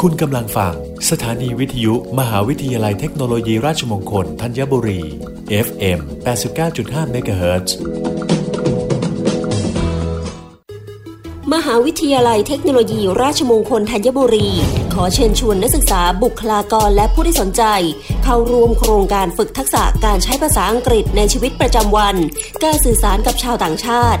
คุณกำลังฟัง สถานีวิทยุ มหาวิทยาลัยเทคโนโลยีราชมงคลธัญบุรี FM 89.5 MHz มหาวิทยาลัยเทคโนโลยีราชมงคลธัญบุรี ขอเชิญชวนนักศึกษาบุคลากรและผู้ที่สนใจ เข้าร่วมโครงการฝึกทักษะการใช้ภาษาอังกฤษในชีวิตประจำวัน การสื่อสารกับชาวต่างชาติ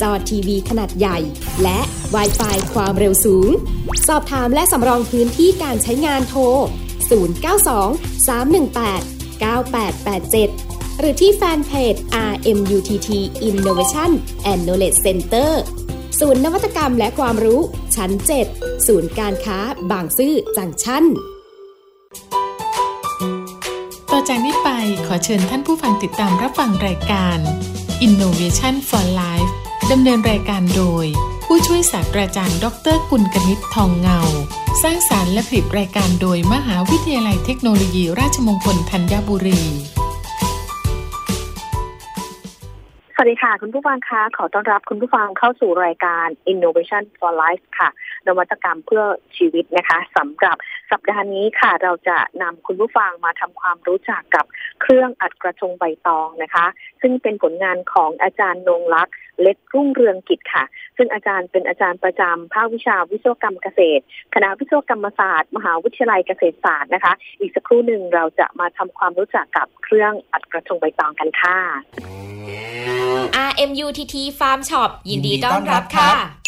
จอทีวีขนาดใหญ่ และ w i ไฟความเร็วสูง สอบถามและสำรองพื้นที่การใช้งานโทร 092 318 9887 หรือที่แฟนเพจ RMUTT Innovation and Knowledge Center ศูนย์นวัตกรรมและความรู้ชั้น 7 ศูนย์การค้าบางซื่อจังชั้นต่อจากนี้ไปขอเชิญท่านผู้ฟังติดตามรับฟังรายการ Innovation for Life ดำเนินรายการโดย ผู้ช่วยศาสตราจารย์ ดรกุลกนิษฐ์ทองเงา สร้างสารรค์และผลิตรายการโดยมหาวิทยาลัยเทคโนโลยีราชมงคลธัญบุรี สวัสดีค่ะ คุณผู้ฟังคะขอต้อนรับคุณผู้ฟังเข้าสู่รายการ Innovation for Life ค่ะนวัตกรรมเพื่อชีวิตนะคะสำหรับสัปดาห์นี้ค่ะ เราจะนำคุณผู้ฟังมาทำความรู้จักกับเครื่องอัดกระทงใบตองนะคะซึ่งเป็นผลงานของอาจารย์นงลักษ์เล็กรุ่งเรืองกิจค่ะ ซึ่งอาจารย์เป็นอาจารย์ประจำภาควิชาวิศวกรรมเกษตร คณะวิศวกรรมศาสตร์ มหาวิทยาลัยเกษตรศาสตร์นะคะ อีกสักครู่หนึ่งเราจะมาทำความรู้จักกับเครื่องอัดกระทงใบตองกันค่ะ RMUTT Farm Shop ยินดีต้อนรับค่ะ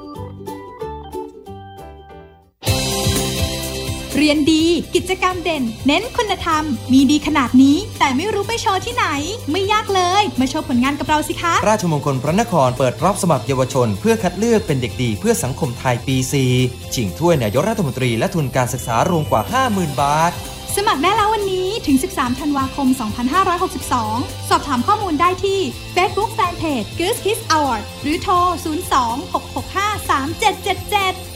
เรียนดี กิจกรรมเด่น เน้นคุณธรรม มีดีขนาดนี้ แต่ไม่รู้ไปโชว์ที่ไหน ไม่ยากเลย มาโชว์ผลงานกับเราสิคะ ราชมงคลพระนครเปิดรับสมัครเยาวชน เพื่อคัดเลือกเป็นเด็กดีเพื่อสังคมไทยปี4ชิงถ้วยนายกรัฐมนตรีและทุนการศึกษารวมกว่า 50,000 บาท สมัครได้แล้ววันนี้ถึง 13 ธันวาคม 2562 สอบถามข้อมูลได้ที่ Facebook Fanpage Goose Kids Award หรือโทร 02-665-3777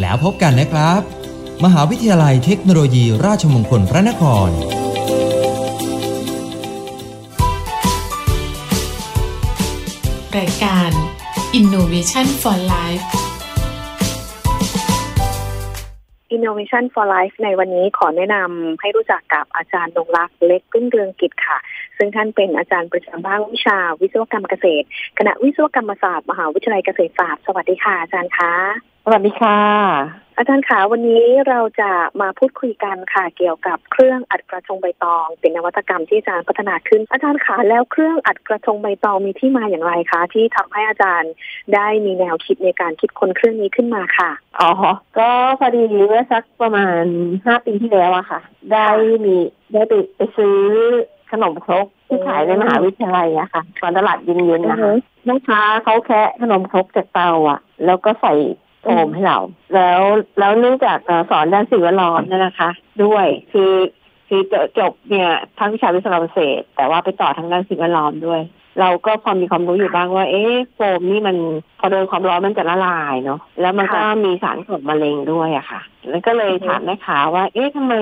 แล้วพบกันนะครับ มหาวิทยาลัยเทคโนโลยีราชมงคลพระนครรายการ Innovation for Life Innovation for Life ในวันนี้ขอแนะนำให้รู้จักกับอาจารย์นงรักเล็กพึ่งเรืองกิจค่ะ ซึ่งท่านเป็นอาจารย์ประจำภาควิชาวิศวกรรมเกษตร คณะวิศวกรรมศาสตร์ มหาวิทยาลัยเกษตรศาสตร์ สวัสดีค่ะอาจารย์คะ สวัสดีค่ะ อาจารย์คะวันนี้เราจะมาพูดคุยกันค่ะ เกี่ยวกับเครื่องอัดกระทงใบตอง เป็นนวัตกรรมที่อาจารย์พัฒนาขึ้น อาจารย์คะแล้วเครื่องอัดกระทงใบตองมีที่มาอย่างไรคะ ที่ทำให้อาจารย์ได้มีแนวคิดในการคิดค้นเครื่องนี้ขึ้นมาค่ะอ๋อก็พอดีเมื่อสักประมาณห้าปีที่แล้วอะค่ะ ได้มีได้ไปไปซื้อขนมครกที่ขายในมหาวิทยาลัยอะค่ะตอนตลาดยินยืนนะคะแม่ค้าเขาแคะขนมครกจากเตาอะแล้วก็ใส่ โฟมให้เรา แล้วแล้วเนื่องจากเอ่อสอนด้านสิ่งแวดล้อมเนยนะคะ ด้วยคือคือจบจบเนี่ยทั้งวิชาวิศวกรรมเกษตรแต่ว่าไปต่อทางด้านสิ่งแวดล้อมด้วย เราก็พอมีความรู้อยู่บ้างว่า เอ๊ะโฟมนี่มันพอโดนความร้อนมันจะละลายเนาะแล้วมันก็มีสารก่อมะเร็งด้วยอะค่ะ แล้วก็เลยถามแม่ค้าว่า เอ๊ะทำไม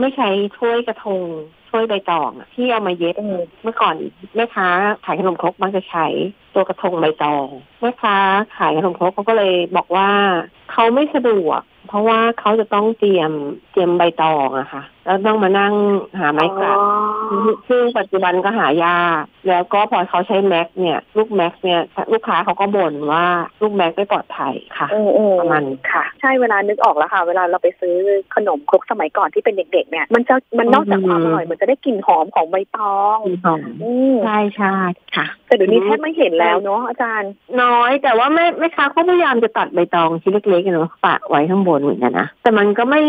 ไม่ใช้ถ้วยกระทง ถ้วยใบตองอะที่เอามาเย็บเมื่อก่อนแม่ค้าขายขนมครกมักจะใช้ตัวกระทงใบตองแม่ค้าขายขนมครกเขาก็เลยบอกว่าเขาไม่สะดวก เพราะว่าเขาจะต้องเตรียมเตรียมใบตองอะค่ะ แล้วต้องมานั่งหาไม้กลัดซึ่งปัจจุบันก็หายากแล้วก็พอเขาใช้แม็กเนี่ย ลูกแม็กเนี่ย ลูกค้าเขาก็บ่นว่าลูกแม็กไม่ปลอดภัยค่ะเออเออประมาณค่ะ ใช่เวลานึกออกแล้วค่ะ เวลาเราไปซื้อขนมครกสมัยก่อนที่เป็นเด็ก ๆ เนี่ย มันจะมันนอกจากความอร่อยมันจะได้กลิ่นหอมของใบตองคุณหอมอืมใช่ใช่ค่ะ แต่เดี๋ยวนี้แทบไม่เห็นแล้วเนาะอาจารย์ น้อยแต่ว่าแม่แม่ค้าเขาพยายามจะตัดใบตองชิ้นเล็กๆเนาะปะไว้ข้างบนเหมือนกันนะ แต่มันก็ไม่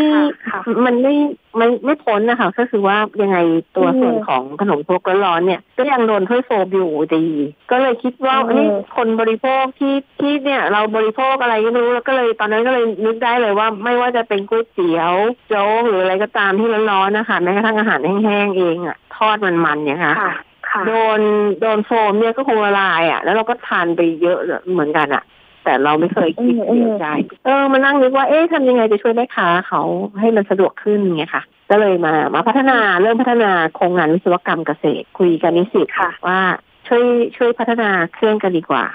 ค่ะมันไม่ไม่ไม่พ้นนะคะ ก็คือว่ายังไงตัวอืมส่วนของขนมครกร้อนๆเนี่ย ก็ยังโดนถ้วยโฟมอยู่ดี ก็เลยคิดว่าอืมเอ้ยคนบริโภคที่ที่เนี่ยเราบริโภคอะไรก็ไม่รู้แล้วก็เลยตอนนั้นก็เลยนึกได้เลยว่าไม่ว่าจะเป็นก๋วยเตี๋ยวโจ๊กหรืออะไรก็ตามที่ร้อนๆนะคะแม้กระทั่งอาหารแห้งๆเองอะทอดมันๆเนี่ยค่ะค่ะค่ะโดนโดนโฟมเนี่ยก็คงละลายอะ แล้วเราก็ทานไปเยอะเหมือนกันอะ แต่เราไม่เคยคิดอืมเสียใจเออมานั่งนึกว่าเอ๊ะทำยังไงจะช่วยแม่ค้าเขาให้มันสะดวกขึ้นเงี้ยค่ะ ก็เลยมามาพัฒนาเริ่มพัฒนาโครงงานวิศวกรรมเกษตรคุยกันนิสิตค่ะว่าช่วยช่วยพัฒนาเครื่องกันดีกว่า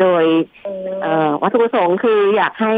โดยเอ่อวัตถุประสงค์คืออยากให้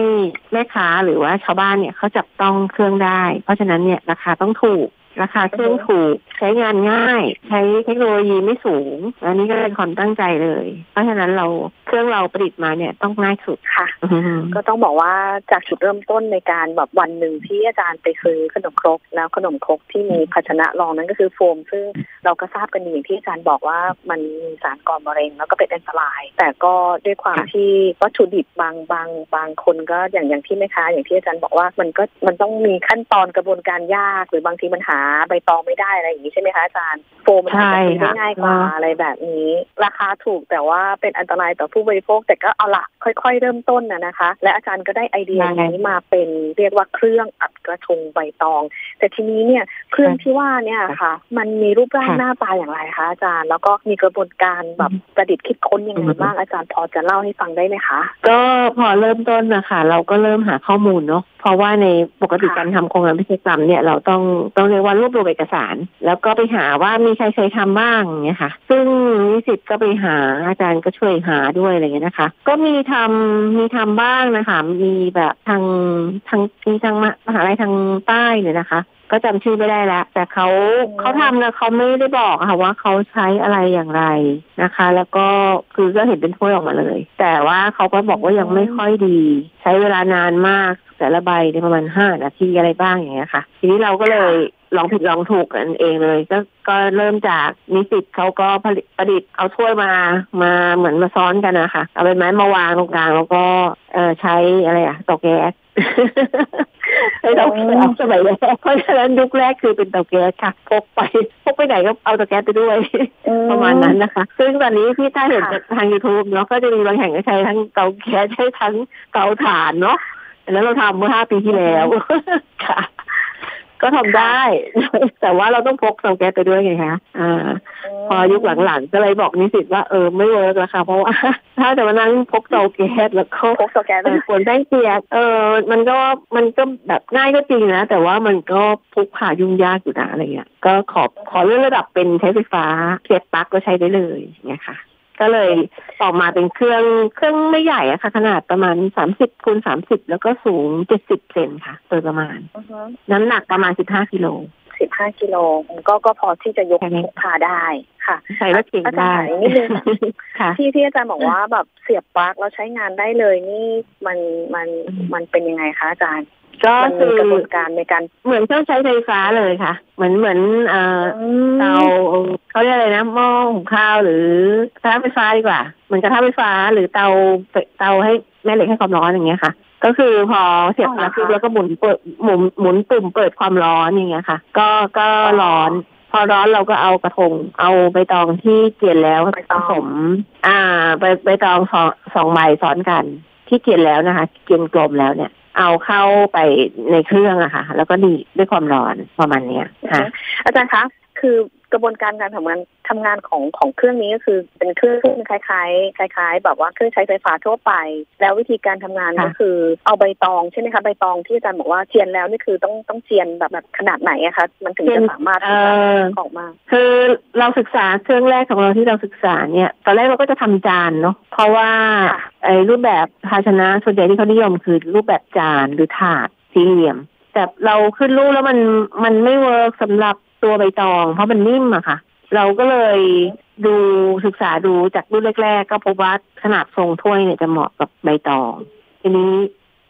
แม่ค้าหรือว่าชาวบ้านเนี่ยเขาจับต้องเครื่องได้ เพราะฉะนั้นเนี่ยราคาต้องถูก ราคาเครื่องถูกใช้งานง่าย ใช้เทคโนโลยีไม่สูง อันนี้ก็เป็นความตั้งใจเลย เพราะฉะนั้นเราเครื่องเราประดิษฐ์มาเนี่ยต้องง่ายสุดค่ะอืมก็ต้องบอกว่าจากจุดเริ่มต้นในการแบบวันหนึ่งที่อาจารย์ไปซื้อขนมครกแล้วขนมครกที่มีภาชนะรองนั้นก็คือโฟม ซึ่งเราก็ทราบกันดีอย่างที่อาจารย์บอกว่ามันมีสารก่อมะเร็งแล้วก็เป็นอันตราย แต่ก็ด้วยความค่ะที่วัตถุดิบบางบางบางคนก็อย่างอย่างที่แม่ค้าอย่างที่อาจารย์บอกว่ามันก็มันต้องมีขั้นตอนกระบวนการยากหรือบางทีมันหาใบตองไม่ได้อะไรอย่างนี้ใช่ไหมคะอาจารย์โฟมมันอาจจะซื้อได้ง่ายกว่าอะไรแบบนี้ ราคาถูกแต่ว่าเป็นอันตรายต่อผู้บริโภค แต่ก็เอาละค่อยๆ เริ่มต้นนะนะคะ และอาจารย์ก็ได้ไอเดียได้นี้มาเป็นเรียกว่าเครื่องอัดกระทงใบตอง แต่ทีนี้เนี่ยเครื่องที่ว่าเนี่ยค่ะ มันมีรูปร่างค่ะหน้าตาอย่างไรคะอาจารย์ แล้วก็มีกระบวนการแบบประดิษฐ์คิดค้นยังไงอืมบ้างอาจารย์พอจะเล่าให้ฟังได้ไหมคะ ก็พอเริ่มต้นนะคะเราก็เริ่มหาข้อมูลเนาะเพราะว่าในปกติค่ะการทำโครงงานพิเศษกรรมเนี่ยเราต้องต้องเรียกว่ารวบรวมเอกสาร แล้วก็ไปหาว่ามีใครเคยทำบ้างเนี่ยค่ะ ซึ่งนิสิตก็ไปหาอาจารย์ก็ช่วยหาด้วยอะไรเงี้ยนะคะ ก็มีทำมีทำบ้างนะคะ มีแบบทางทางมีทางมหาลัยทางใต้เนี่ยนะคะ ก็จำชื่อไม่ได้แล้วแต่เขาเขาทำนะเขาไม่ได้บอกค่ะว่าเขาใช้อะไรอย่างไรนะคะ แล้วก็คือก็เห็นเป็นถ้วยออกมาเลย แต่ว่าเขาก็บอกว่ายังไม่ค่อยดี ใช้เวลานานมากแต่ละใบในประมาณห้านาทีอะไรบ้างอย่างเงี้ยค่ะ ทีนี้เราก็เลย ลองผิดลองถูกกันเองเลย ก็ก็เริ่มจากนิสิตเขาก็ผลิตประดิษฐ์เอาถ้วยมามาเหมือนมาซ้อนกันนะคะเอาใบไม้มาวางตรงกลางแล้วก็เออใช้อะไรอะเตาแก๊สใช้เตาแก๊สสมัยแรกเพราะฉะนั้นยุคแรกคือเป็นเตาแก๊สค่ะพกไปพกไปไหนก็เอาเตาแก๊สไปด้วย ประมาณนั้นนะคะ ซึ่งตอนนี้พี่ถ้าเห็นค่ะจากทาง YouTube เนาะก็จะมีบางแห่งก็ใช้ทั้งเตาแก๊สใช้ทั้งเตาถ่านเนาะอันนั้นเราทำเมื่อห้าปีที่แล้วค่ะ ก็ทำได้ แต่ว่าเราต้องพกเตาแก๊สไปด้วยไงคะอ่า พอยุคหลังๆก็เลยบอกนิสิตว่าเออไม่เวิร์กแล้วค่ะเพราะว่าถ้าจะมานั่งพกเตาแก๊สแล้วก็พกโซแกนเออฝนแป้งเปียกเออ มันก็มันก็แบบง่ายก็จริงนะ แต่ว่ามันก็พกพายุ่งยากอยู่นะอะไรเงี้ยก็ขอขอเลื่อนระดับเป็นใช้ไฟฟ้าเสียบปลั๊กก็ใช้ได้เลยอย่างเงี้ยค่ะ ก็เลยออกมาเป็นเครื่องเครื่องไม่ใหญ่อะค่ะ ขนาดประมาณสามสิบคูณสามสิบแล้วก็สูงเจ็ดสิบเซนค่ะ โดยประมาณ น้ำหนักประมาณสิบห้ากิโลสิบห้ากิโลก็ก็พอที่จะยกพกพาได้ค่ะใช้รถเข็นอาจารได้ย์ถามนิดนึงค่ะที่ที่อาจารย์บอกว่าแบบเสียบปลั๊กแล้วใช้งานได้เลยนี่มันมันมันเป็นยังไงคะอาจารย์ ก็มันคืมีอกระบวนการในการเหมือนเครื่องใช้ไฟฟ้าเลยค่ะ เหมือนเหมือนเอ่อเตาเขาเรียกอะไรนะหม้อหุงข้าวหรือกระทะไฟฟ้าดีกว่า เหมือนกระทะไฟฟ้าหรือเตาเตาให้แม่เหล็กให้ความร้อนอย่างเงี้ยค่ะ ก็คือพอเสียบปลั๊กปุ๊บแล้วก็หมุนเปิดหมุนหมุนปุ่มเปิดความร้อนอย่างเงี้ยค่ะ ก็ก็ร้อนพอร้อนเราก็เอากระทง เอาใบตองที่เจียนแล้วผสม อ่าใบใบตองสองสองใบซ้อนกัน ที่เจียนแล้วนะคะเจียนกลมแล้วเนี่ย เอาเข้าไปในเครื่องอะค่ะ แล้วก็ดีดด้วยความร้อนประมาณเนี้ยค่ะ อาจารย์คะ คือกระบวนการการทำงานทำงานของของเครื่องนี้ก็คือเป็นเครื่องคล้ายๆ คล้าย ๆ แบบว่าเครื่องใช้ไฟฟ้าทั่วไป แล้ววิธีการทำงานก็คือเอาใบตองใช่ไหมคะใบตองที่อาจารย์บอกว่าเจียนแล้วนี่คือต้องต้องเจียนแบบแบบขนาดไหนอะคะมันถึงจะสามารถที่จะเอ่อออกมา คือเราศึกษาเครื่องแรกของเราที่เราศึกษาเนี่ย ตอนแรกเราก็จะทำจานเนาะเพราะว่าไอ้รูปแบบภาชนะส่วนใหญ่ที่เขานิยมคือรูปแบบจานหรือถาดสี่เหลี่ยมแต่เราขึ้นรูปแล้วมันมันไม่เวิร์กสำหรับ ตัวใบตอง เพราะมันนิ่มอะค่ะ เราก็เลยดูศึกษาดูจากรุ่นแรก ๆ ก็พบว่าขนาดทรงถ้วยเนี่ยจะเหมาะกับใบตอง ทีนี้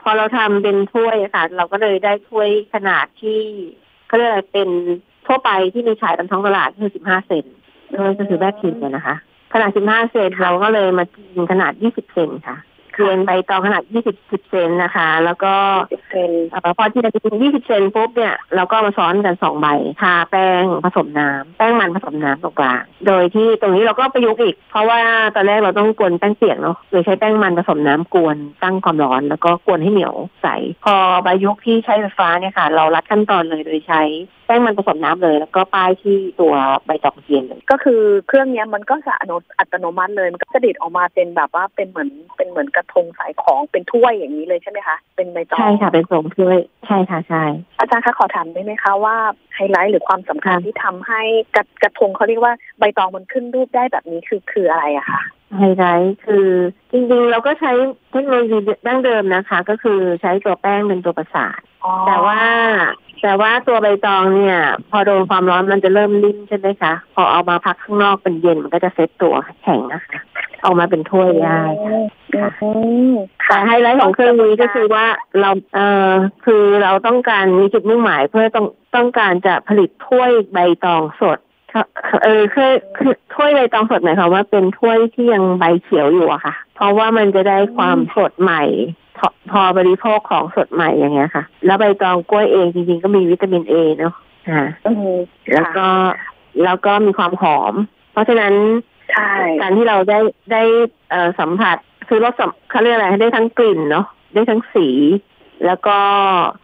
พอเราทำเป็นถ้วยอะค่ะ เราก็เลยได้ถ้วยขนาดที่เขาเรียกอะไรเป็นทั่วไปที่มีขายตามท้องตลาดคือ15เซนก็คือแบบพิมพ์เนี่ยนะคะ ขนาด15เซนเราก็เลยมากินขนาด20เซนค่ะ เรียนใบตองขนาด 20 เซนนะคะ แล้วก็เซนเอ่อพอที่เราจะกิน20 เซนปุ๊บเนี่ยเราก็เอามาซ้อนกันสองใบทาแป้งผสมน้ำแป้งมันผสมน้ำตรงกลางโดยที่ตรงนี้เราก็ประยุกต์อีก เพราะว่าตอนแรกเราต้องกวนแป้งเปียกเนาะโดยใช้แป้งมันผสมน้ำกวนตั้งความร้อน แล้วก็กวนให้เหนียวใส พอประยุกต์ที่ใช้ไฟฟ้าเนี่ยค่ะ เรารัดขั้นตอนเลยโดยใช้แป้งมันผสมน้ำเลย แล้วก็ป้ายที่ตัวใบตองเทียนเลยก็คือเครื่องเนี้ยมันก็จะอนุอัตโนมัติเลย มันก็จะดิดออกมาเป็นแบบว่าเป็นเหมือนเป็นเหมือนกระทงสายของเป็นถ้วยอย่างนี้เลยใช่ไหมคะ เป็นใบตองใช่ค่ะเป็นทรงถ้วยใช่ค่ะใช่อาจารย์คะขอถามได้ไหมคะว่าไฮไลท์หรือความสำคัญค่ะที่ทำให้กระกระทงเขาเรียกว่าใบตองมันขึ้นรูปได้แบบนี้คือคืออะไรอะคะไฮไลท์คือจริงๆ เราก็ใช้เทคโนโลยีดั้งเดิมนะคะ ก็คือใช้ตัวแป้งเป็นตัวประสานอ๋อแต่ว่า แต่ว่าตัวใบตองเนี่ย พอโดนความร้อนมันจะเริ่มนิ่มใช่ไหมคะ พอเอามาพักข้างนอกเป็นเย็นมันก็จะเซ็ตตัวแข็งนะคะออกมาเป็นถ้วยได้ค่ะอืมแต่ไฮไลท์ของเครื่องนี้ก็คือว่าเราเอ่อคือเราต้องการมีจุดมุ่งหมาย เพื่อต้องต้องการจะผลิตถ้วยใบตองสดเออคือคือถ้วยใบตองสดหมายความว่าเป็นถ้วยที่ยังใบเขียวอยู่อะค่ะ เพราะว่ามันจะได้ความสดใหม่ พอพอบริโภคของสดใหม่อย่างเงี้ยค่ะ แล้วใบตองกล้วยเองจริงๆก็มีวิตามินเอเนาะอ่าอืมแล้วก็แล้วก็มีความหอม เพราะฉะนั้นใช่การที่เราได้ได้เอ่อสัมผัสคือรสสัมเขาเรียกอะไรได้ทั้งกลิ่นเนาะได้ทั้งสี แล้วก็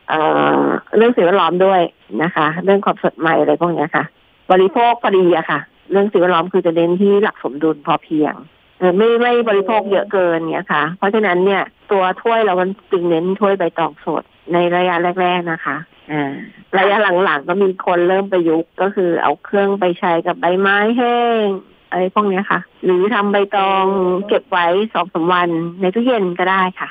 เอ่อเรื่องสิ่งแวดล้อมด้วยนะคะ เรื่องความสดใหม่อะไรพวกเนี้ยค่ะ บริโภคพอดีอะค่ะ เรื่องสิ่งแวดล้อมคือจะเน้นที่หลักสมดุลพอเพียงเออ ไม่ไม่บริโภคเยอะเกินเนี้ยค่ะ เพราะฉะนั้นเนี่ย ตัวถ้วยเราก็จึงเน้นถ้วยใบตองสดในระยะแรก ๆนะคะอ่าระยะหลังๆก็มีคนเริ่มประยุกต์ก็คือเอาเครื่องไปใช้กับใบไม้แห้งอะไรพวกเนี้ยค่ะ หรือทำใบตองเก็บไว้สองสามวันในตู้เย็นก็ได้ค่ะ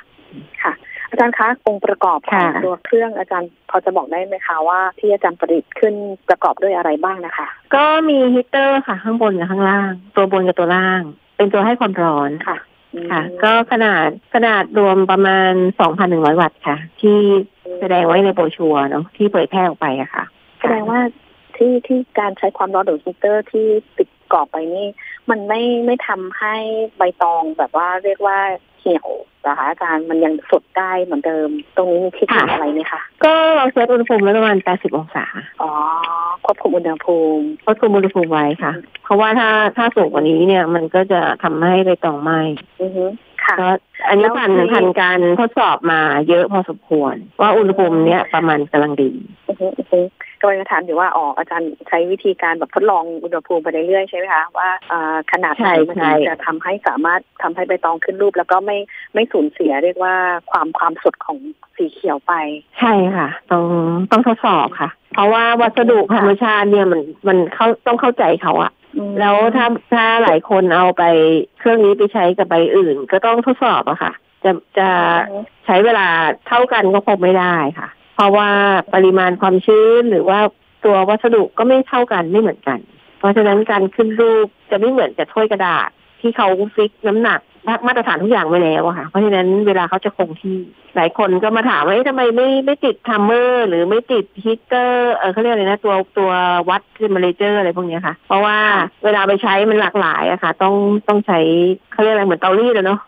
ค่ะ อาจารย์คะองค์ประกอบของค่ะตัวเครื่องอาจารย์พอจะบอกได้ไหมคะว่าที่อาจารย์ประดิษฐ์ขึ้นประกอบด้วยอะไรบ้างนะคะ ก็มีฮีตเตอร์ค่ะ ข้างบนกับข้างล่าง ตัวบนกับตัวล่าง เป็นตัวให้ความร้อนค่ะ ค่ะ ก็ขนาดขนาดรวมประมาณ2,100วัตต์ค่ะ ที่แสดงไว้ในโบรชัวร์เนาะที่เผยแพร่ออกไปอะค่ะ แสดงว่าที่ที่การใช้ความร้อนหรือฮีตเตอร์ที่ติดกรอบไปนี่ มันไม่ไม่ทำให้ใบตองแบบว่าเรียกว่าเหี่ยวนะคะอาจารย์มันยังสดได้เหมือนเดิม ตรงนี้มีเทคนิคค่ะอะไรไหมคะ ก็เราเซตอุณหภูมิไว้ประมาณ 80 องศา อ๋อ ควบคุมอุณหภูมิ ควบคุมอุณหภูมิไว้ค่ะ เพราะว่าถ้าถ้าสูงกว่านี้เนี่ย มันก็จะทำให้ใบตองไหม้อือฮึค่ะก็อันนี้ผ่านแล้วที่ผ่านการทดสอบมาเยอะพอสมควร ว่าอุณหภูมิเนี้ยประมาณกำลังดี อือฮึอือฮึก็เลยถามอยู่ว่าอ๋ออาจารย์ใช้วิธีการแบบทดลองอุณหภูมิไปเรื่อยๆใช่ไหมคะว่าอ่าขนาดไหนใช่มันใช่ถึงจะทำให้สามารถทำให้ใบตองขึ้นรูป แล้วก็ไม่ไม่สูญเสียเรียกว่าความความสดของสีเขียวไป ใช่ค่ะ ต้องต้องทดสอบค่ะ เพราะว่าวัสดุธรรมชาติเนี่ยมันมันเข้าต้องเข้าใจเขาอะแล้วถ้าถ้าหลายคนเอาไปเครื่องนี้ไปใช้กับใบอื่น ก็ต้องทดสอบอะค่ะ จะจะใช้เวลาเท่ากันก็คงไม่ได้ค่ะ เพราะว่าปริมาณความชื้นหรือว่าตัววัสดุก็ไม่เท่ากันไม่เหมือนกัน เพราะฉะนั้นการขึ้นรูปจะไม่เหมือนกับถ้วยกระดาษ ที่เขา fix น้ำหนักมาตรฐานทุกอย่างไว้แล้วอะค่ะ เพราะฉะนั้นเวลาเขาจะคงที่หลายคนก็มาถามว่าทำไมไม่ไม่ติด timer หรือไม่ติดฮีเตอร์เออเขาเรียกอะไรนะตัวตัววัด temperature อะไรพวกนี้ค่ะ เพราะว่าเวลาไปใช้มันหลากหลายอะค่ะ ต้องต้องใช้เขาเรียกอะไรเหมือนเตารีดเนาะ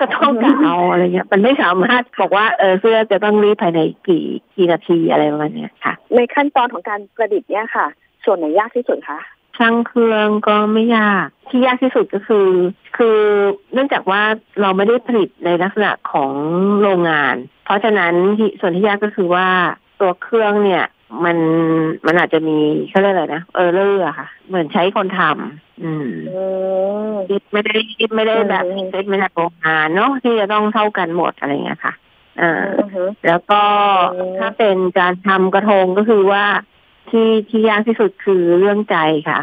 ก็ต้องกะเอาอะไรเงี้ย มันไม่สามารถบอกว่าเออเสื้อจะต้องรีดภายในกี่กี่นาทีอะไรประมาณนี้ค่ะ ในขั้นตอนของการประดิษฐ์เนี่ยค่ะ ส่วนไหนยากที่สุดคะ ช่างเครื่องก็ไม่ยากที่ยากที่สุดก็คือ คือเนื่องจากว่าเราไม่ได้ผลิตในลักษณะของโรงงาน เพราะฉะนั้นที่ส่วนที่ยากก็คือว่าตัวเครื่องเนี่ยมันมันอาจจะมีเขาเรียกอะไรนะเออเลอร์อะค่ะ เหมือนใช้คนทำอืมคิดไม่ได้คิดไม่ได้แบบคิดไม่ได้โรงงานเนาะที่จะต้องเท่ากันหมดอะไรเงี้ยค่ะอ่าแล้วก็ถ้าเป็นการทำกระทงก็คือว่า ที่ที่ยากที่สุดคือเรื่องใจค่ะ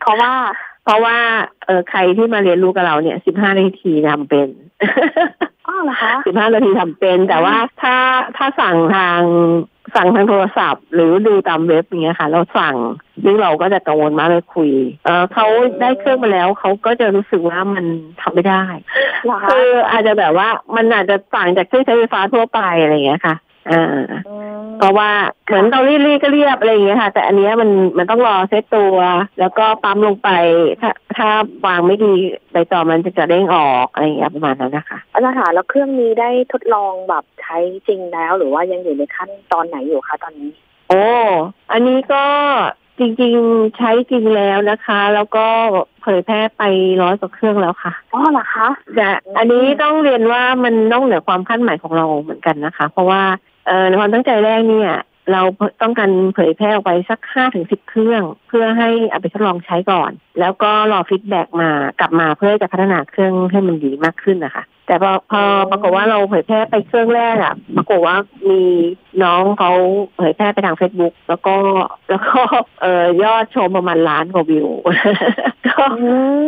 เพราะว่าเพราะว่าเออใครที่มาเรียนรู้กับเราเนี่ยสิบห้านาทีทำเป็นอ๋อเหรอคะสิบห้านาทีทำเป็น แต่ว่าถ้าถ้าสั่งทางสั่งทางโทรศัพท์ หรือดูตามเว็บอย่างเงี้ยค่ะ เราสั่งซึ่งเราก็จะกังวลมากเลยคุย เออเขาได้เครื่องมาแล้วเขาก็จะรู้สึกว่ามันทำไม่ได้คืออาจจะแบบว่ามันอาจจะต่างจากเครื่องใช้ไฟฟ้าทั่วไปอะไรอย่างเงี้ยค่ะ อ่าเพราะว่าเหมือนเตารีดรีก็เรียบอะไรอย่างเงี้ยค่ะ แต่อันเนี้ยมันมันต้องรอเซตตัว แล้วก็ปั๊มลงไป ถ้าถ้าวางไม่ดีใบต่อมันจะจะเด้งออกอะไรอย่างเงี้ยประมาณนั้นนะคะอาจารย์คะแล้วเครื่องนี้ได้ทดลองแบบใช้จริงแล้ว หรือว่ายังอยู่ในขั้นตอนไหนอยู่คะตอนนี้ โอ้อันนี้ก็จริงๆใช้จริงแล้วนะคะ แล้วก็เผยแพร่ไปร้อยกว่าเครื่องแล้วค่ะอ๋อเหรอคะแต่อันนี้ต้องเรียนว่ามันต้องเหนือความคาดหมายของเราเหมือนกันนะคะ เพราะว่าเออ ในความตั้งใจแรกเนี่ย เราต้องการเผยแพร่ออกไปสักห้าถึงสิบเครื่อง เพื่อให้เอาไปทดลองใช้ก่อน แล้วก็รอ feedback มากลับมาเพื่อจะพัฒนาเครื่องให้มันดีมากขึ้นนะคะแต่พอพอปรากฏว่าเราเผยแพร่ไปเครื่องแรกอะปรากฏว่ามีน้องเขาเผยแพร่ไปทางเฟซบุ๊กแล้วก็แล้วก็เอ่อยอดชมประมาณล้านกว่าวิว ก็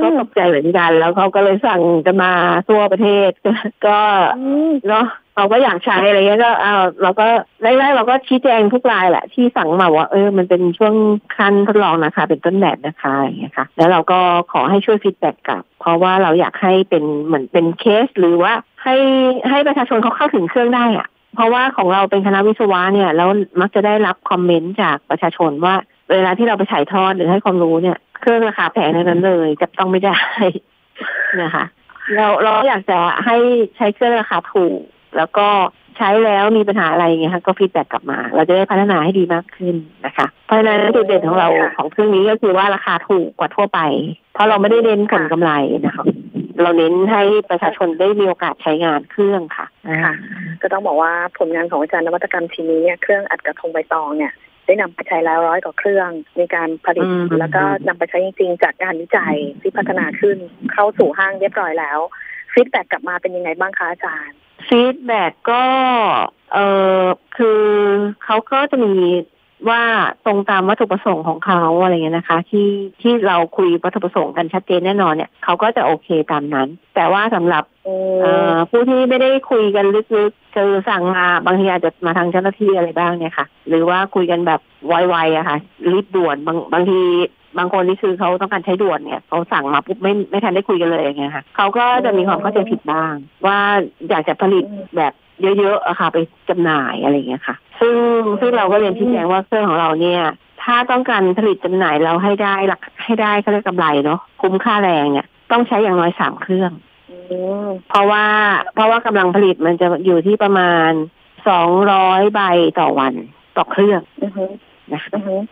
ก็ตกใจเหมือนกัน แล้วเขาก็เลยสั่งจะมาทั่วประเทศก็เนาะเราก็อยากใช้อะไรเงี้ยก็เอาเราก็แรกๆเราก็ชี้แจงทุกรายแหละ ที่สั่งมาว่า เออมันเป็นช่วงขั้นทดลองนะคะ เป็นต้นแบบนะคะอย่างเงี้ยค่ะ แล้วเราก็ขอให้ช่วยฟีดแบ็กกลับ เพราะว่าเราอยากให้เป็นเหมือนเป็นเคส หรือว่าให้ให้ประชาชนเขาเข้าถึงเครื่องได้อะเพราะว่าของเราเป็นคณะวิศวะเนี่ยแล้วมักจะได้รับคอมเมนต์จากประชาชนว่า เวลาที่เราไปถ่ายทอดหรือให้ความรู้เนี่ย เครื่องราคาแพงในนั้นเลยจับต้องไม่ได้นะคะเราเราอยากจะให้ใช้เครื่องราคาถูก แล้วก็ ใช้แล้วมีปัญหาอะไรอย่างเงี้ยค่ะก็ฟีดแบ็กกลับมา เราจะได้พัฒนาให้ดีมากขึ้นนะคะ เพราะฉะนั้นจุดเด่นของเราของเครื่องนี้ก็คือว่าราคาถูกกว่าทั่วไป เพราะเราไม่ได้เน้นผลกำไรนะคะเราเน้นให้ประชาชนได้มีโอกาสใช้งานเครื่องค่ะค่ะ ก็ต้องบอกว่าผลงานของอาจารย์นวัตกรรมชิ้นนี้เนี่ยเครื่องอัดกระทงใบตองเนี่ยได้นำไปใช้แล้วร้อยกว่าเครื่องในการผลิตแล้วก็นำไปใช้จริงๆ จากการวิจัยที่พัฒนาขึ้นเข้าสู่ห้างเรียบร้อยแล้ว feedback กลับมาเป็นยังไงบ้างคะอาจารย์ feedback ก็เออคือเขาก็จะมีว่าตรงตามวัตถุประสงค์ของเขาอะไรเงี้ยนะคะ ที่ที่เราคุยวัตถุประสงค์กันชัดเจนแน่นอนเนี่ยเขาก็จะโอเคตามนั้น แต่ว่าสำหรับผู้ที่ไม่ได้คุยกันลึกๆคือสั่งมาบางทีอาจจะมาทางเจ้าหน้าที่อะไรบ้างเนี่ยค่ะ หรือว่าคุยกันแบบไวๆอะค่ะรีบด่วนบางบางที บางคนนี่คือเขาต้องการใช้ด่วนเนี่ยเขาสั่งมาปุ๊บไม่ไม่ทันได้คุยกันเลยอย่างเงี้ยค่ะเขาก็จะมีความเข้าใจผิดบ้าง ว่าอยากจะผลิตแบบเยอะๆอะค่ะไปจำหน่ายอะไรเงี้ยค่ะ ซึ่งซึ่งเราก็เรียนชี้แจงว่าเครื่องของเราเนี่ย ถ้าต้องการผลิตจำหน่ายเราให้ได้หลักให้ได้เขาเรียกกำไรเนาะคุ้มค่าแรงเนี่ยต้องใช้อย่างน้อยสามเครื่องเพราะว่าเพราะว่ากำลังผลิตมันจะอยู่ที่ประมาณสองร้อยใบต่อวันต่อเครื่อง นะ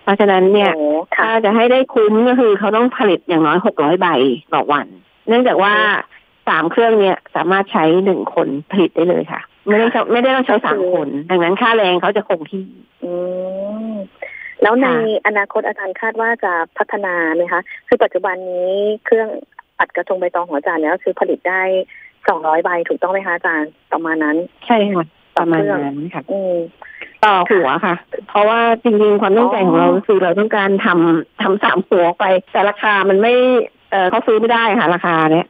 เพราะฉะนั้นเนี่ยถ้าจะให้ได้คุ้มก็คือเขาต้องผลิตอย่างน้อยหกร้อยใบต่อวัน เนื่องจากว่าสามเครื่องเนี่ยสามารถใช้หนึ่งคนผลิตได้เลยค่ะ ไม่ได้ไม่ได้ต้องใช้สามคน ดังนั้นค่าแรงเขาจะคงที่แล้วในอนาคตอาจารย์คาดว่าจะพัฒนาไหมคะ คือปัจจุบันนี้เครื่องอัดกระทงใบตองของอาจารย์เนี่ยคือผลิตได้สองร้อยใบถูกต้องไหมคะอาจารย์ประมาณนั้น ใช่ค่ะประมาณนั้นค่ะอืม ต่อหัวค่ะ เพราะว่าจริงๆความตั้งใจของเราคือเราต้องการทำทำสามหัวไป แต่ราคามันไม่เออเขาซื้อไม่ได้ค่ะ ราคาเนี้ย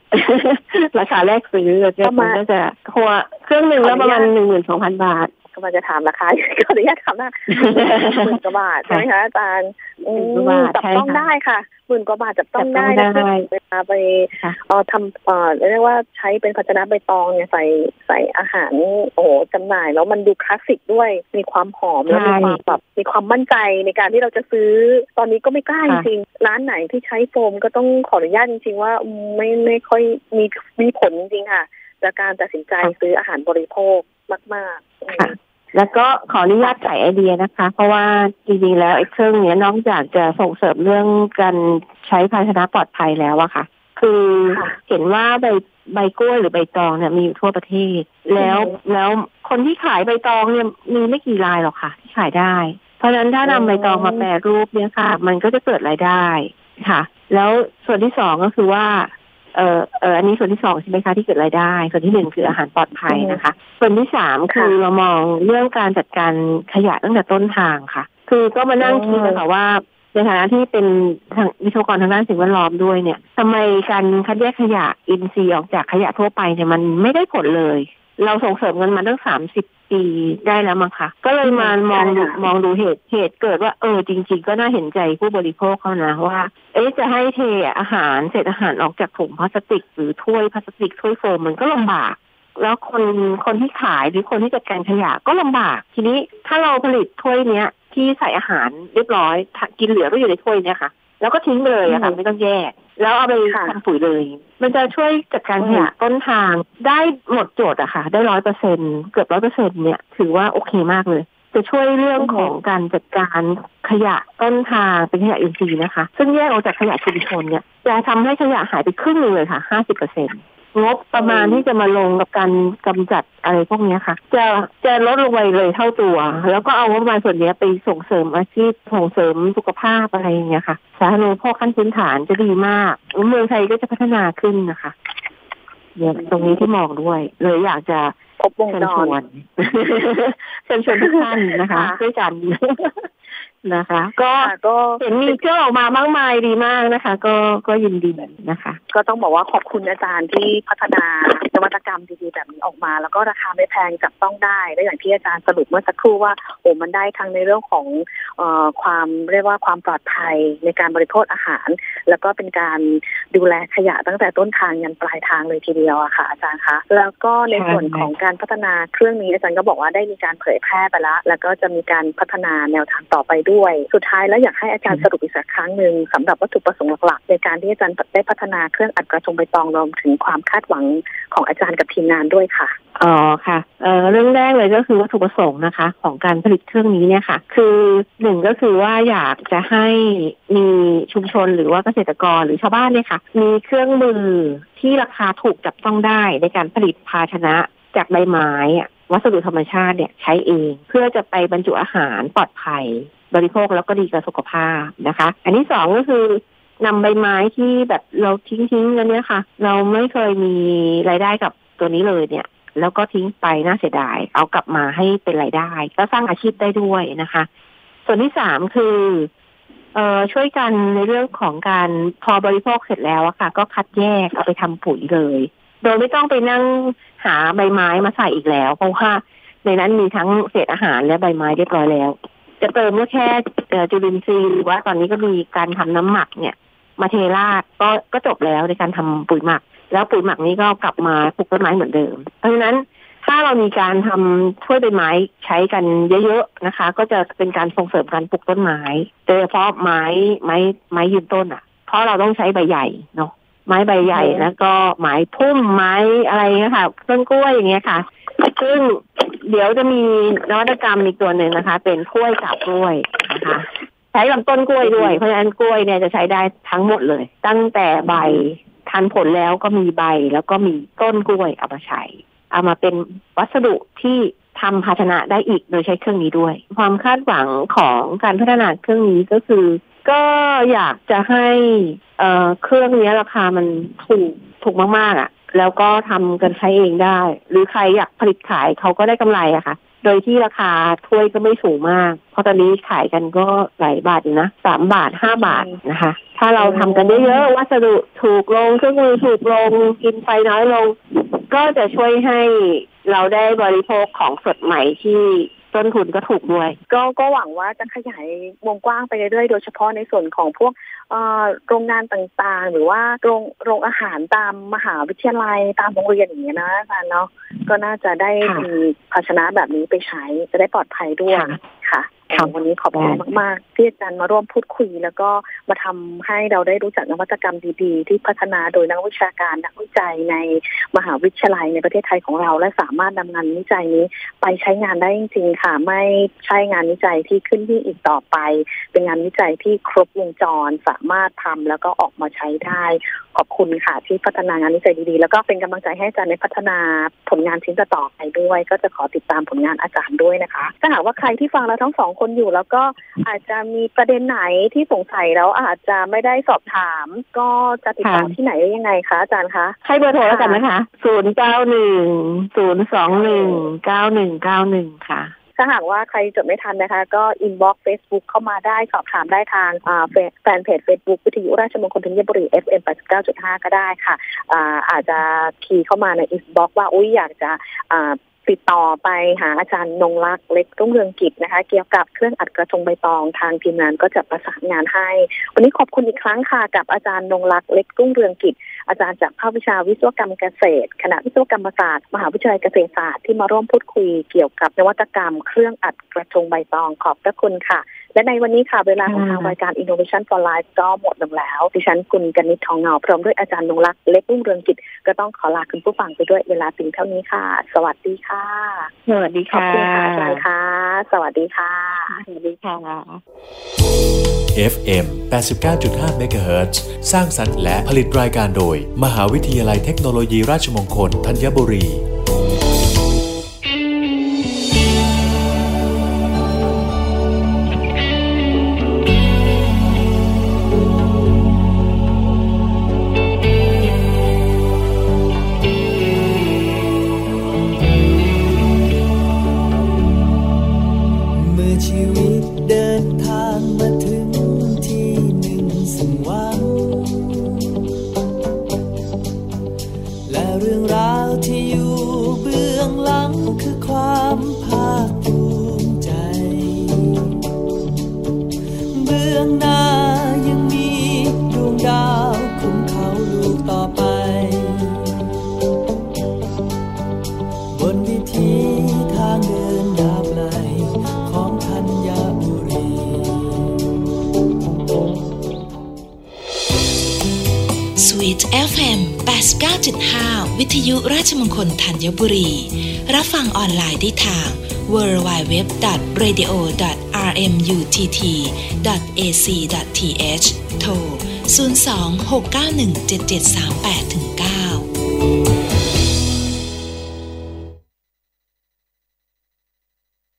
ราคาแรกซื้อจะมันก็จะหัวเครื่องหนึ่งแล้วประมาณหนึ่งหมื่นสองพันบาท ก็มาจะถามราคาขออนุญาตถามนะหมื่นกว่าบาทใช่ไหมคะอาจารย์อืมหมื่นกว่าบาทจับต้องใช่ค่ะได้ค่ะหมื่นกว่าบาทจับต้องได้จับต้องนะได้เวลาไปค่ะเอ่อทำเอ่อเรียกว่าใช้เป็นภาชนะใบตองเนี่ยใส่ใส่อาหารโอ้โหจำหน่าย แล้วมันดูคลาสสิกด้วยมีความหอมแล้วมีความแบบมีความมั่นใจในการที่เราจะซื้อ ตอนนี้ก็ไม่กล้าจริงๆร้านไหนที่ใช้โฟมก็ต้องขออนุญาตจริงๆว่าไม่ไม่ค่อยมีมีผลจริงๆค่ะ จากการตัดสินใจซื้ออาหารบริโภคมากๆอืมค่ะแล้วก็ขออนุญาตใส่ไอเดียนะคะ เพราะว่าจริงๆแล้วไอ้เครื่องเนี้ยนอกจากจะส่งเสริมเรื่องการใช้ภาชนะปลอดภัยแล้วอะค่ะ คือค่ะเห็นว่าใบใบกล้วยหรือใบตองเนี่ยมีอยู่ทั่วประเทศ แล้วอืมแล้วคนที่ขายใบตองเนี่ยมีไม่กี่รายหรอกค่ะ ที่ขายได้ เพราะฉะนั้นถ้านำใบตองมาแปรรูปเนี่ยค่ะ มันก็จะเกิดรายได้ค่ะ แล้วส่วนที่สองก็คือว่า เออเอออันนี้ส่วนที่สองใช่ไหมคะที่เกิดรายได้ ส่วนที่หนึ่งคืออาหารปลอดภัยนะคะ ส่วนที่สามคือเรามองเรื่องการจัดการขยะตั้งแต่ต้นทางค่ะ คือก็มานั่งคิดนะคะว่าในฐานะที่เป็นทางวิศวกรทางด้านสิ่งแวดล้อมด้วยเนี่ยทำไมการคัดแยกขยะอินทรีย์ออกจากขยะทั่วไปเนี่ยมันไม่ได้ผลเลย เราส่งเสริมกันมาตั้งสามสิบ ปีได้แล้วมั้งคะก็เลยมามองดูใช่ค่ะมองดูเหตุเหตุเกิดว่าเออจริง ๆ ก็น่าเห็นใจผู้บริโภคเขานะว่า เอ๊ะจะให้เทอาหารเศษอาหารออกจากถุงพลาสติก หรือถ้วยพลาสติกถ้วยโฟมมันก็ลำบากแล้วคนคนที่ขายหรือคนที่จัดการขยะก็ลำบาก ทีนี้ถ้าเราผลิตถ้วยเนี้ยที่ใส่อาหารเรียบร้อยถ้ากินเหลือก็อยู่ในถ้วยเนี้ยค่ะ แล้วก็ทิ้งไปเลยอะค่ะอืมไม่ต้องแยก แล้วเอาไปค่ะทำปุ๋ยเลย มันจะช่วยจัดการขยะต้นทางได้หมดโจทย์อะค่ะ ได้ร้อยเปอร์เซ็นเกือบร้อยเปอร์เซ็นเนี่ย ถือว่าโอเคมากเลย จะช่วยเรื่องของการจัดการขยะต้นทางเป็นขยะอินทรีย์นะคะ ซึ่งแยกออกจากขยะชุมชนเนี่ยจะทำให้ขยะหายไปครึ่งหนึ่งเลยค่ะห้าสิบเปอร์เซ็น งบประมาณที่จะมาลงกับการกำจัดอะไรพวกเนี้ยค่ะ จะจะลดลงไปเลยเท่าตัว แล้วก็เอางบประมาณส่วนเนี้ยไปส่งเสริมอาชีพส่งเสริมสุขภาพอะไรอย่างเงี้ยค่ะ สาธารณูปโภคขั้นพื้นฐานจะดีมากเมืองไทยก็จะพัฒนาขึ้นนะคะเนี่ยตรงนี้ที่มองด้วย เลยอยากจะครบวงเชิญจชรวนเชิญชวนทุกท่านนะคะค่ะด้วยกัน นะคะ ก็ค่ะก็เห็นมีเครื่องออกมามากมายดีมากนะคะ ก็ก็ยินดีนะคะ ก็ต้องบอกว่าขอบคุณอาจารย์ที่พัฒนานวัตกรรมดีๆแบบนี้ออกมา แล้วก็ราคาไม่แพงจับต้องได้และอย่างที่อาจารย์สรุปเมื่อสักครู่ว่าโอ้มันได้ทั้งในเรื่องของเอ่อความเรียกว่าความปลอดภัยในการบริโภคอาหาร แล้วก็เป็นการดูแลขยะตั้งแต่ต้นทางยันปลายทางเลยทีเดียวอะค่ะ อาจารย์คะแล้วก็ในส่วนของการพัฒนาเครื่องนี้อาจารย์ก็บอกว่าได้มีการเผยแพร่ไปแล้วแล้วก็จะมีการพัฒนาแนวทางต่อไปด้วยสุดท้ายแล้วอยากให้อาจารย์สรุปอีกสักครั้งหนึ่งสำหรับวัตถุประสงค์หลักๆ ในการที่อาจารย์ได้พัฒนาเครื่องอัดกระทงใบตองรวมถึงความคาดหวังของอาจารย์กับทีมงานด้วยค่ะอ๋อค่ะเอ่อเรื่องแรกเลยก็คือวัตถุประสงค์นะคะ ของการผลิตเครื่องนี้เนี่ยค่ะ คือหนึ่งก็คือว่าอยากจะให้มีชุมชนหรือว่าเกษตรกรหรือชาวบ้านเนี่ยค่ะ มีเครื่องมือที่ราคาถูกจับต้องได้ในการผลิตภาชนะจากใบไม้อะวัสดุธรรมชาติเนี่ยใช้เอง เพื่อจะไปบรรจุอาหารปลอดภัย บริโภคแล้วก็ดีกับสุขภาพนะคะ อันที่สองก็คือนำใบไม้ที่แบบเราทิ้งๆกันเนี่ยค่ะ เราไม่เคยมีรายได้กับตัวนี้เลยเนี่ย แล้วก็ทิ้งไปน่าเสียดาย เอากลับมาให้เป็นรายได้ ก็สร้างอาชีพได้ด้วยนะคะ ส่วนที่สามคือเอ่อช่วยกันในเรื่องของการพอบริโภคเสร็จแล้วอะค่ะ ก็คัดแยกเอาไปทำปุ๋ยเลย โดยไม่ต้องไปนั่งหาใบไม้มาใส่อีกแล้ว เพราะว่าในนั้นมีทั้งเศษอาหารและใบไม้เรียบร้อยแล้ว จะเติมก็แค่เอ่อจุลินทรีย์หรือว่าตอนนี้ก็มีการทำน้ำหมักเนี่ย มาเทราดก็ก็จบแล้วในการทำปุ๋ยหมัก แล้วปุ๋ยหมักนี้ก็กลับมาปลูกต้นไม้เหมือนเดิม เพราะฉะนั้นถ้าเรามีการทำถ้วยใบไม้ใช้กันเยอะๆนะคะ ก็จะเป็นการส่งเสริมการปลูกต้นไม้โดยเฉพาะไม้ไม้ไม้ยืนต้นอะ เพราะเราต้องใช้ใบใหญ่เนาะไม้ใบใหญ่แล้วก็ไม้พุ่มไม้อะไรเงี้ยค่ะต้นกล้วยอย่างเงี้ยค่ะซึ่งเดี๋ยวจะมีนวัตกรรมอีกตัวหนึ่งนะคะ เป็นถ้วยกับกล้วยนะคะใช้ลำต้นกล้วยด้วย เพราะฉะนั้นกล้วยเนี่ยจะใช้ได้ทั้งหมดเลย ตั้งแต่ใบทันผลแล้วก็มีใบแล้วก็มีต้นกล้วยเอามาใช้ เอามาเป็นวัสดุที่ทำภาชนะได้อีกโดยใช้เครื่องนี้ด้วย ความคาดหวังของการพัฒนาเครื่องนี้ก็คือ ก็อยากจะให้เอ่อเครื่องนี้ราคามันถูกถูกมากๆอะ แล้วก็ทำกันใช้เองได้ หรือใครอยากผลิตขายเขาก็ได้กำไรอะค่ะ โดยที่ราคาถ้วยก็ไม่สูงมาก เพราะตอนนี้ขายกันก็หลายบาทอยู่นะสามบาทห้าบาทนะคะ ถ้าเราทำกันเยอะๆวัสดุถูกลงเครื่องมือถูกลงกินไฟน้อยลง ก็จะช่วยให้เราได้บริโภคของสดใหม่ที่ ต้นทุนก็ถูกด้วย ก็ก็หวังว่าจะขยายวงกว้างไปเรื่อยๆโดยเฉพาะในส่วนของพวกโรงงานต่างๆ หรือว่าโรงโรงอาหารตามมหาวิทยาลัยตามโรงเรียนอย่างเงี้ยนะอาจารย์เนาะก็น่าจะได้มีภาชนะแบบนี้ไปใช้จะได้ปลอดภัยด้วย ค่ะวันนี้ขอบคุณมากๆที่อาจารย์มาร่วมพูดคุย แล้วก็มาทำให้เราได้รู้จักนวัตกรรมดีๆ ที่พัฒนาโดยนักวิชาการนักวิจัยในมหาวิทยาลัยในประเทศไทยของเรา และสามารถนำงานวิจัยนี้ไปใช้งานได้จริงๆค่ะไม่ใช่งานวิจัยที่ขึ้นที่อีกต่อไป เป็นงานวิจัยที่ครบวงจรสามารถทำแล้วก็ออกมาใช้ได้ขอบคุณค่ะที่พัฒนางานวิจัยดีๆ แล้วก็เป็นกำลังใจให้อาจารย์ในพัฒนาผลงานชิ้นต่อไปด้วย ก็จะขอติดตามผลงานอาจารย์ด้วยนะคะ ถ้าหากว่าใครที่ฟังเราทั้งสองคนอยู่ แล้วก็อาจจะมีประเด็นไหนที่สงสัยแล้วอาจจะไม่ได้สอบถาม ก็จะติดต่อที่ไหนได้ยังไงคะอาจารย์คะให้เบอร์โทรแล้วกันนะคะศูนย์เก้าหนึ่งศูนย์สองหนึ่งเก้าหนึ่งเก้าหนึ่งค่ะถ้าหากว่าใครจดไม่ทันนะคะ ก็ inbox เฟซบุ๊กเข้ามาได้สอบถามได้ทางแฟนเพจเฟซบุ๊กวิทยุราชมงคลธัญบุรี FM 89.5 ก็ได้ค่ะอาอาจจะ key เข้ามาใน inbox ว่าอุ้ยอยากจะ ติดต่อไปหาอาจารย์นงรักเล็กรุ่งเรืองกิจนะคะ เกี่ยวกับเครื่องอัดกระทงใบตองทางทีมงานก็จะประสานงานให้ วันนี้ขอบคุณอีกครั้งค่ะกับอาจารย์นงรักเล็กรุ่งเรืองกิจอาจารย์จากภาควิชาวิศวกรรมเกษตรคณะวิศวกรรมศาสตร์ มหาวิทยาลัยเกษตรศาสตร์ที่มาร่วมพูดคุยเกี่ยวกับนวัตกรรมเครื่องอัดกระทงใบตองขอบพระคุณค่ะ และในวันนี้ค่ะ เวลาของทางรายการ Innovation for Life ก็หมดลงแล้ว ดิฉันคุณกนิษฐ์ทองเงาพร้อมด้วยอาจารย์นงรักเล็กรุ่งเรืองกิจก็ต้องขอลาคุณผู้ฟังไปด้วยเวลาถึงเท่านี้ค่ะ สวัสดีค่ะ สวัสดีค่ะขอบคุณค่ะอาจารย์ค่ะ สวัสดีค่ะ สวัสดีค่ะ FM 89.5 MHz สร้างสรรค์และผลิตรายการโดยมหาวิทยาลัยเทคโนโลยีราชมงคลธัญบุรี ที่อยู่เบื้องหลังคือความภาคภูมิใจ เบื้องหน้ายังมีดวงดาวคุ้มเขาลูกต่อไป บนวิธีทางเดินดาบไหลของทัญญาบุรีสวีท FM 89.5 วิทยุราชมงคลธัญบุรี รับฟังออนไลน์ได้ทาง www.radio.rmutt.ac.th โทร 026917738-9